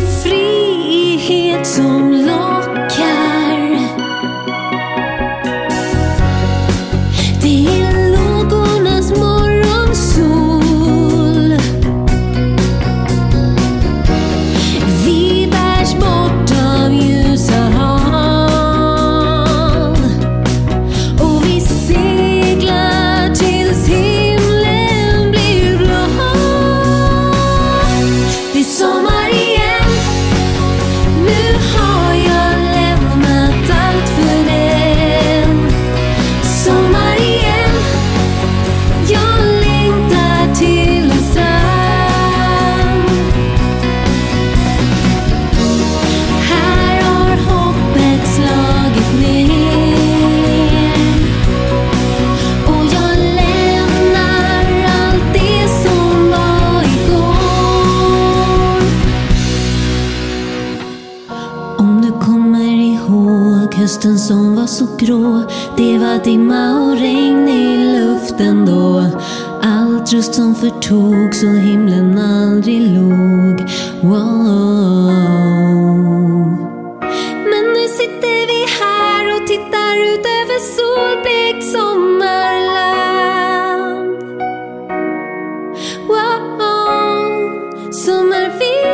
free new home. Hösten som var så grå, det var dimma och regn i luften då. All tröst som förtogs och himlen aldrig log. Men nu sitter vi här och tittar ut över solblekt sommarland. Wow. Sommarvind